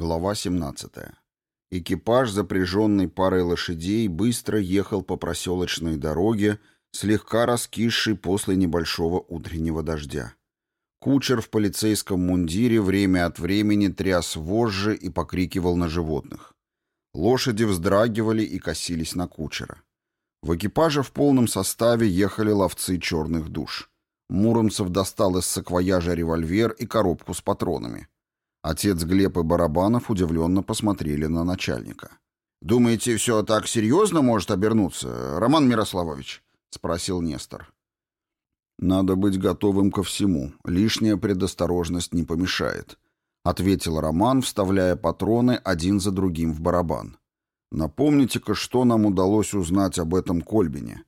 Глава 17. Экипаж, запряженный парой лошадей, быстро ехал по проселочной дороге, слегка раскисшей после небольшого утреннего дождя. Кучер в полицейском мундире время от времени тряс вожжи и покрикивал на животных. Лошади вздрагивали и косились на кучера. В экипаже в полном составе ехали ловцы черных душ. Муромцев достал из саквояжа револьвер и коробку с патронами — Отец Глеб и Барабанов удивленно посмотрели на начальника. «Думаете, все так серьезно может обернуться, Роман Мирославович?» — спросил Нестор. «Надо быть готовым ко всему. Лишняя предосторожность не помешает», — ответил Роман, вставляя патроны один за другим в барабан. «Напомните-ка, что нам удалось узнать об этом Кольбине».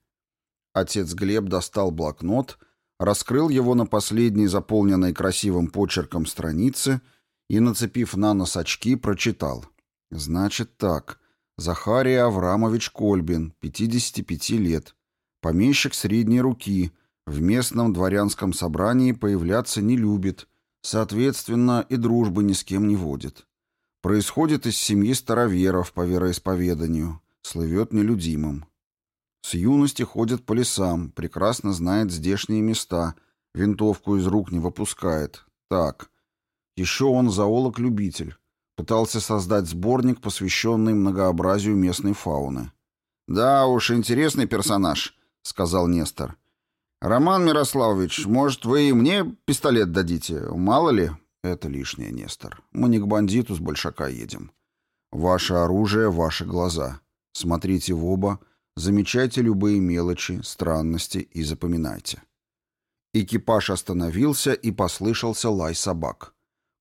Отец Глеб достал блокнот, раскрыл его на последней заполненной красивым почерком странице — и, нацепив на нос очки, прочитал. «Значит так. Захарий Аврамович Кольбин, 55 лет. Помещик средней руки. В местном дворянском собрании появляться не любит. Соответственно, и дружбы ни с кем не водит. Происходит из семьи староверов по вероисповеданию. Слывет нелюдимым. С юности ходит по лесам, прекрасно знает здешние места, винтовку из рук не выпускает. Так, еще он зоолог-любитель. Пытался создать сборник, посвященный многообразию местной фауны. «Да уж, интересный персонаж», — сказал Нестор. «Роман Мирославович, может, вы и мне пистолет дадите? Мало ли?» «Это лишнее, Нестор. Мы не к бандиту с большака едем. Ваше оружие — ваши глаза. Смотрите в оба, замечайте любые мелочи, странности и запоминайте». Экипаж остановился и послышался лай собак.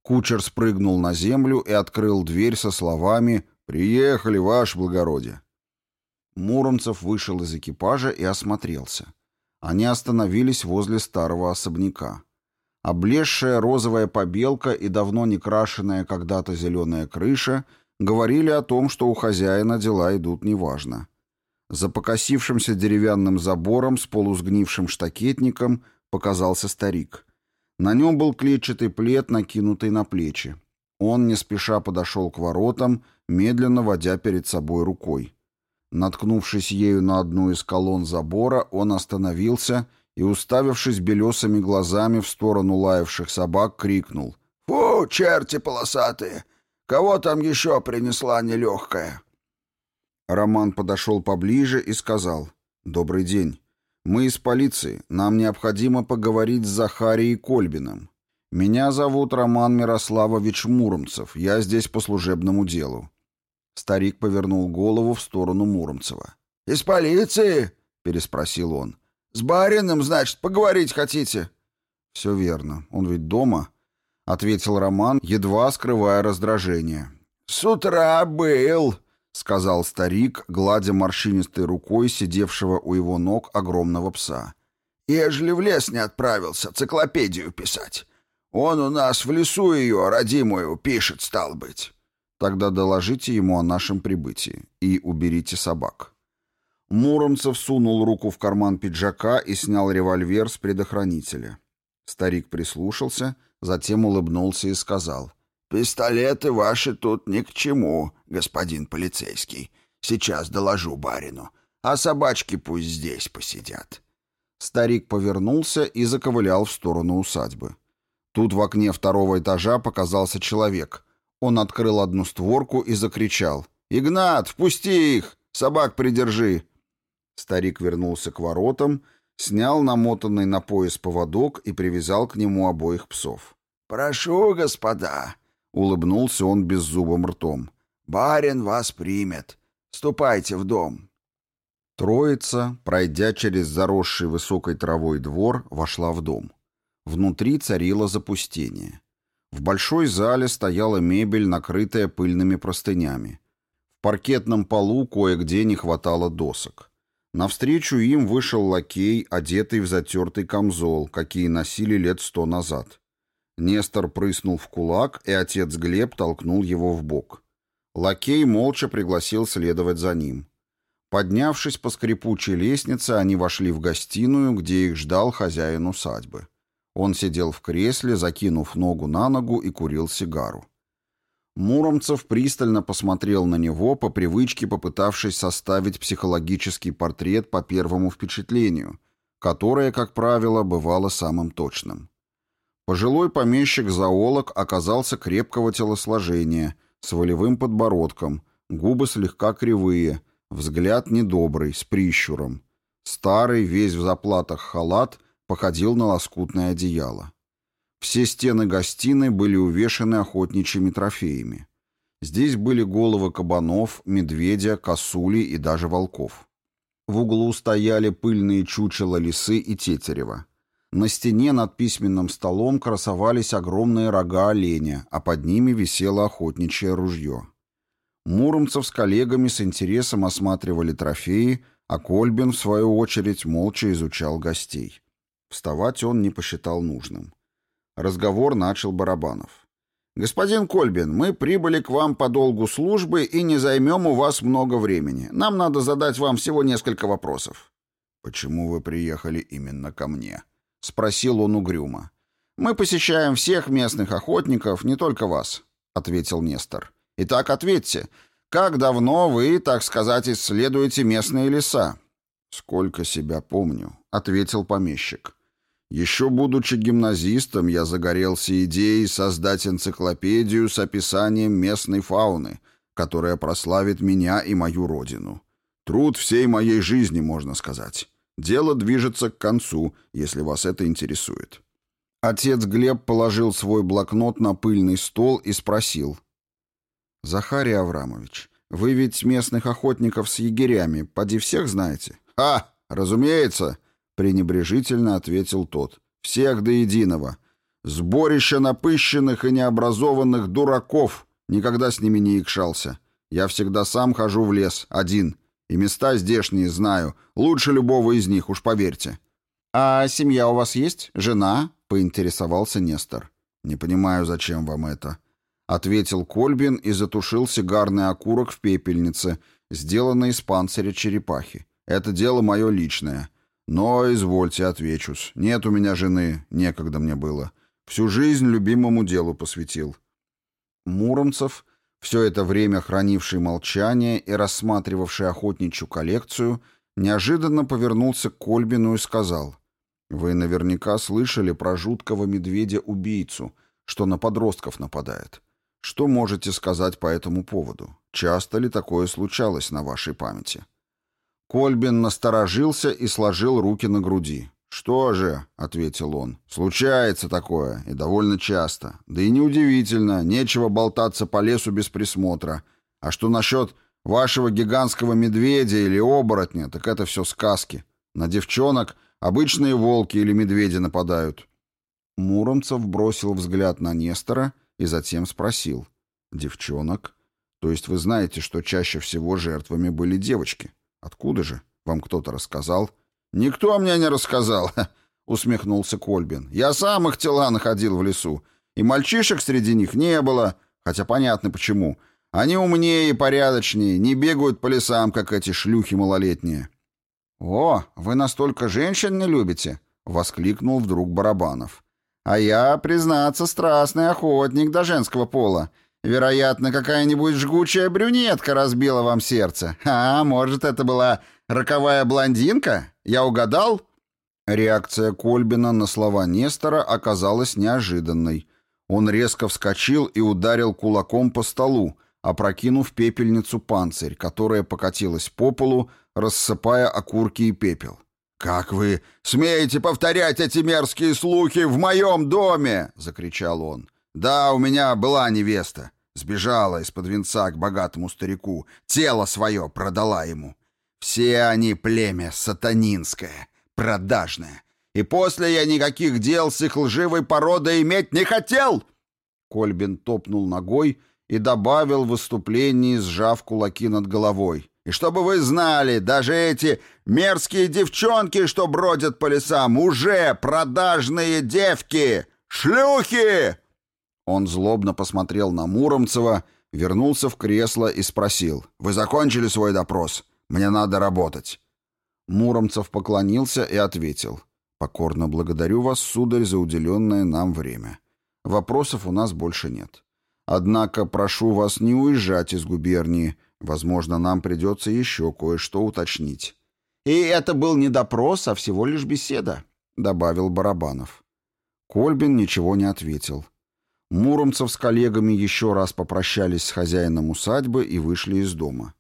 Кучер спрыгнул на землю и открыл дверь со словами «Приехали, ваше благородие». Муромцев вышел из экипажа и осмотрелся. Они остановились возле старого особняка. Облезшая розовая побелка и давно не крашенная когда-то зеленая крыша говорили о том, что у хозяина дела идут неважно. За покосившимся деревянным забором с полусгнившим штакетником показался старик. На нем был клетчатый плед, накинутый на плечи. Он не спеша подошел к воротам, медленно водя перед собой рукой. Наткнувшись ею на одну из колонн забора, он остановился и, уставившись белесыми глазами в сторону лаявших собак, крикнул. «Фу, черти полосатые! Кого там еще принесла нелегкая?» Роман подошел поближе и сказал. «Добрый день. «Мы из полиции. Нам необходимо поговорить с Захарией Кольбиным. Меня зовут Роман Мирославович Муромцев. Я здесь по служебному делу». Старик повернул голову в сторону Муромцева. «Из полиции?» — переспросил он. «С барином, значит, поговорить хотите?» «Все верно. Он ведь дома?» — ответил Роман, едва скрывая раздражение. «С утра был!» — сказал старик, гладя морщинистой рукой сидевшего у его ног огромного пса. «Ежели в лес не отправился циклопедию писать. Он у нас в лесу ее, родимую, пишет, стал быть». «Тогда доложите ему о нашем прибытии и уберите собак». Муромцев сунул руку в карман пиджака и снял револьвер с предохранителя. Старик прислушался, затем улыбнулся и сказал — «Пистолеты ваши тут ни к чему, господин полицейский. Сейчас доложу барину. А собачки пусть здесь посидят». Старик повернулся и заковылял в сторону усадьбы. Тут в окне второго этажа показался человек. Он открыл одну створку и закричал. «Игнат, впусти их! Собак придержи!» Старик вернулся к воротам, снял намотанный на пояс поводок и привязал к нему обоих псов. «Прошу, господа, Улыбнулся он беззубым ртом. «Барин вас примет. Ступайте в дом». Троица, пройдя через заросший высокой травой двор, вошла в дом. Внутри царило запустение. В большой зале стояла мебель, накрытая пыльными простынями. В паркетном полу кое-где не хватало досок. Навстречу им вышел лакей, одетый в затертый камзол, какие носили лет сто назад. Нестор прыснул в кулак, и отец Глеб толкнул его в бок. Лакей молча пригласил следовать за ним. Поднявшись по скрипучей лестнице, они вошли в гостиную, где их ждал хозяин усадьбы. Он сидел в кресле, закинув ногу на ногу и курил сигару. Муромцев пристально посмотрел на него, по привычке попытавшись составить психологический портрет по первому впечатлению, которое, как правило, бывало самым точным. Пожилой помещик-зоолог оказался крепкого телосложения, с волевым подбородком, губы слегка кривые, взгляд недобрый, с прищуром. Старый, весь в заплатах халат, походил на лоскутное одеяло. Все стены гостиной были увешаны охотничьими трофеями. Здесь были головы кабанов, медведя, косули и даже волков. В углу стояли пыльные чучела лисы и тетерева. На стене над письменным столом красовались огромные рога оленя, а под ними висело охотничье ружье. Муромцев с коллегами с интересом осматривали трофеи, а Кольбин, в свою очередь, молча изучал гостей. Вставать он не посчитал нужным. Разговор начал Барабанов. «Господин Кольбин, мы прибыли к вам по долгу службы и не займем у вас много времени. Нам надо задать вам всего несколько вопросов». «Почему вы приехали именно ко мне?» — спросил он угрюмо. «Мы посещаем всех местных охотников, не только вас», — ответил Нестор. «Итак, ответьте, как давно вы, так сказать, исследуете местные леса?» «Сколько себя помню», — ответил помещик. «Еще будучи гимназистом, я загорелся идеей создать энциклопедию с описанием местной фауны, которая прославит меня и мою родину. Труд всей моей жизни, можно сказать. Дело движется к концу, если вас это интересует». Отец Глеб положил свой блокнот на пыльный стол и спросил. «Захарий Аврамович, вы ведь местных охотников с егерями, поди всех знаете?» «А, разумеется!» — пренебрежительно ответил тот. «Всех до единого. Сборище напыщенных и необразованных дураков. Никогда с ними не икшался. Я всегда сам хожу в лес, один. И места здешние знаю. Лучше любого из них, уж поверьте». «А семья у вас есть? Жена?» — поинтересовался Нестор. «Не понимаю, зачем вам это?» — ответил Кольбин и затушил сигарный окурок в пепельнице, сделанной из панциря черепахи. «Это дело мое личное. Но, извольте, отвечусь. Нет у меня жены, некогда мне было. Всю жизнь любимому делу посвятил». Муромцев все это время хранивший молчание и рассматривавший охотничью коллекцию, неожиданно повернулся к Кольбину и сказал, «Вы наверняка слышали про жуткого медведя-убийцу, что на подростков нападает. Что можете сказать по этому поводу? Часто ли такое случалось на вашей памяти?» Кольбин насторожился и сложил руки на груди. «Что же?» — ответил он. «Случается такое, и довольно часто. Да и неудивительно, нечего болтаться по лесу без присмотра. А что насчет вашего гигантского медведя или оборотня, так это все сказки. На девчонок обычные волки или медведи нападают». Муромцев бросил взгляд на Нестора и затем спросил. «Девчонок? То есть вы знаете, что чаще всего жертвами были девочки? Откуда же? Вам кто-то рассказал?» «Никто мне не рассказал», — усмехнулся Кольбин. «Я сам их тела находил в лесу, и мальчишек среди них не было, хотя понятно почему. Они умнее и порядочнее, не бегают по лесам, как эти шлюхи малолетние». «О, вы настолько женщин не любите?» — воскликнул вдруг Барабанов. «А я, признаться, страстный охотник до женского пола. Вероятно, какая-нибудь жгучая брюнетка разбила вам сердце. А, может, это была роковая блондинка? Я угадал?» Реакция Кольбина на слова Нестора оказалась неожиданной. Он резко вскочил и ударил кулаком по столу, опрокинув пепельницу панцирь, которая покатилась по полу, рассыпая окурки и пепел. «Как вы смеете повторять эти мерзкие слухи в моем доме?» — закричал он. Да, у меня была невеста. Сбежала из-под венца к богатому старику. Тело свое продала ему. Все они племя сатанинское, продажное. И после я никаких дел с их лживой породой иметь не хотел!» Кольбин топнул ногой и добавил в выступлении, сжав кулаки над головой. «И чтобы вы знали, даже эти мерзкие девчонки, что бродят по лесам, уже продажные девки! Шлюхи!» Он злобно посмотрел на Муромцева, вернулся в кресло и спросил. «Вы закончили свой допрос? Мне надо работать». Муромцев поклонился и ответил. «Покорно благодарю вас, сударь, за уделенное нам время. Вопросов у нас больше нет. Однако прошу вас не уезжать из губернии. Возможно, нам придется еще кое-что уточнить». «И это был не допрос, а всего лишь беседа», — добавил Барабанов. Кольбин ничего не ответил. Муромцев с коллегами еще раз попрощались с хозяином усадьбы и вышли из дома.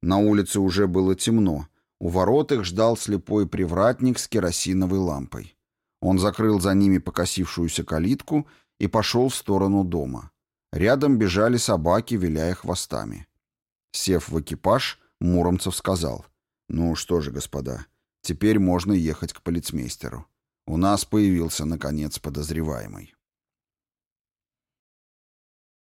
На улице уже было темно. У ворот их ждал слепой привратник с керосиновой лампой. Он закрыл за ними покосившуюся калитку и пошел в сторону дома. Рядом бежали собаки, виляя хвостами. Сев в экипаж, Муромцев сказал. «Ну что же, господа, теперь можно ехать к полицмейстеру. У нас появился, наконец, подозреваемый».